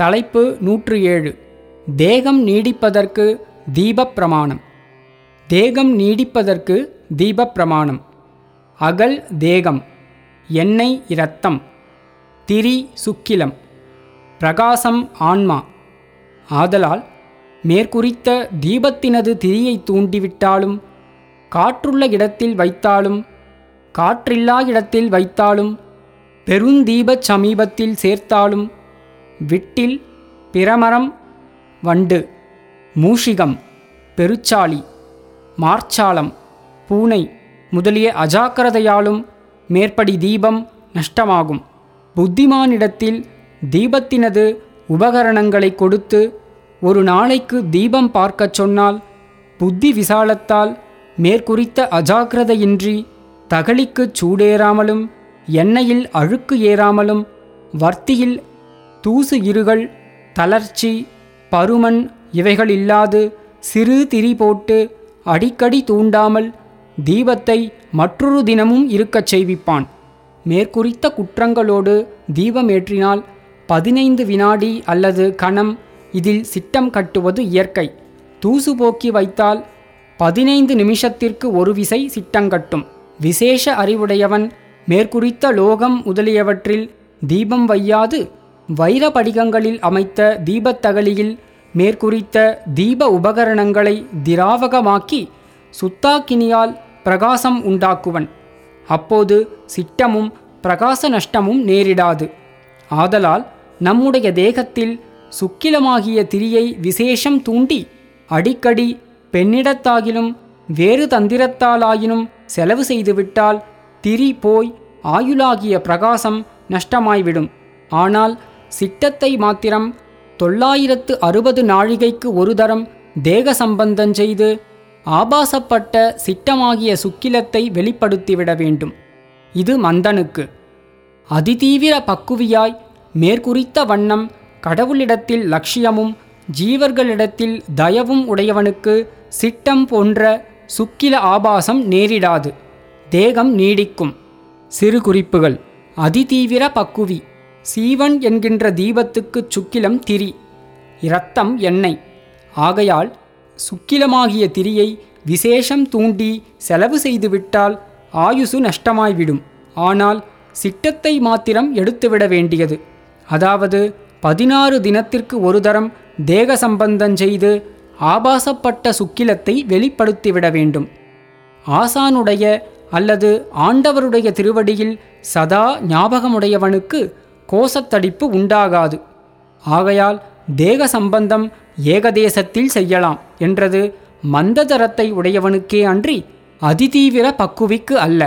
தலைப்பு நூற்று ஏழு. தேகம் நீடிப்பதற்கு தீபப் பிரமாணம் தேகம் நீடிப்பதற்கு தீபப்பிரமாணம். அகல் தேகம் எண்ணெய் இரத்தம் திரி சுக்கிலம் பிரகாசம் ஆன்மா. ஆதலால் மேற்குறித்த தீபத்தினது திரியை தூண்டிவிட்டாலும் காற்றுள்ள இடத்தில் வைத்தாலும் காற்றில்லா இடத்தில் வைத்தாலும் பெருந்தீபச் சமீபத்தில் சேர்த்தாலும் விட்டில் பிரமரம் வண்டு மூஷிகம் பெருச்சாளி மார்ச்சாலம் பூனை முதலிய அஜாக்கிரதையாலும் மேற்படி தீபம் நஷ்டமாகும். புத்திமானிடத்தில் தீபத்தினது உபகரணங்களை கொடுத்து ஒரு நாளைக்கு தீபம் பார்க்கச் சொன்னால் புத்தி விசாலத்தால் மேற்குறித்த அஜாக்கிரதையின்றி தகழிக்குச் சூடேறாமலும் எண்ணெயில் அழுக்கு ஏறாமலும் வர்த்தியில் தூசு இருகள் தளர்ச்சி பருமன் இவைகள் இல்லாது சிறு திரி போட்டு அடிக்கடி தூண்டாமல் தீபத்தை மற்றொரு தினமும் இருக்கச் செய்விப்பான். மேற்குறித்த குற்றங்களோடு தீபமேற்றினால் பதினைந்து வினாடி அல்லது கணம் இதில் சிட்டம் கட்டுவது இயற்கை. தூசு போக்கி வைத்தால் பதினைந்து நிமிஷத்திற்கு ஒரு விசை சிட்டங்கட்டும் விசேஷ அறிவுடையவன் மேற்குறித்த லோகம் முதலியவற்றில் தீபம் வையாது வைர படிகங்களில் அமைத்த தீபத்தகலியில் மேற்குறித்த தீப உபகரணங்களை திராவகமாக்கி சுத்தாக்கினியால் பிரகாசம் உண்டாக்குவன். அப்போது சிட்டமும் பிரகாச நஷ்டமும் நேரிடாது. ஆதலால் நம்முடைய தேகத்தில் சுக்கிலமாகிய திரியை விசேஷம் தூண்டி அடிக்கடி பெண்ணிடத்தாகிலும் வேறு தந்திரத்தாலாயினும் செலவு செய்துவிட்டால் திரி போய் ஆயுளாகிய பிரகாசம் நஷ்டமாய்விடும். ஆனால் சிட்டத்தை மாத்திரம் தொள்ளாயிரத்து அறுபது நாழிகைக்கு ஒரு தரம் தேக சம்பந்தம் செய்து ஆபாசப்பட்ட சிட்டமாகிய சுக்கிலத்தை வெளிப்படுத்திவிட வேண்டும். இது மந்தனுக்கு. அதிதீவிர பக்குவியாய் மேற்குறித்த வண்ணம் கடவுளிடத்தில் லட்சியமும் ஜீவர்களிடத்தில் தயவும் உடையவனுக்கு சிட்டம் போன்ற சுக்கில ஆபாசம் நேரிடாது. தேகம் நீடிக்கும். சிறு குறிப்புகள். அதிதீவிர பக்குவி. சீவன் என்கின்ற தீபத்துக்குச் சுக்கிலம் திரி இரத்தம் எண்ணெய். ஆகையால் சுக்கிலமாகிய திரியை விசேஷம் தூண்டி செலவு செய்துவிட்டால் ஆயுசு நஷ்டமாய்விடும். ஆனால் சிட்டத்தை மாத்திரம் எடுத்துவிட வேண்டியது. அதாவது பதினாறு தினத்திற்கு ஒரு தரம் தேக சம்பந்தம் செய்து ஆபாசப்பட்ட சுக்கிலத்தை வெளிப்படுத்திவிட வேண்டும். ஆசானுடைய அல்லது ஆண்டவருடைய திருவடியில் சதா ஞாபகமுடையவனுக்கு கோசத்தடிப்பு உண்டாகாது. ஆகையால் தேக சம்பந்தம் ஏகதேசத்தில் செய்யலாம் என்றது மந்ததரத்தை உடையவனுக்கே அன்றி அதிதீவிர பக்குவிக்கு அல்ல.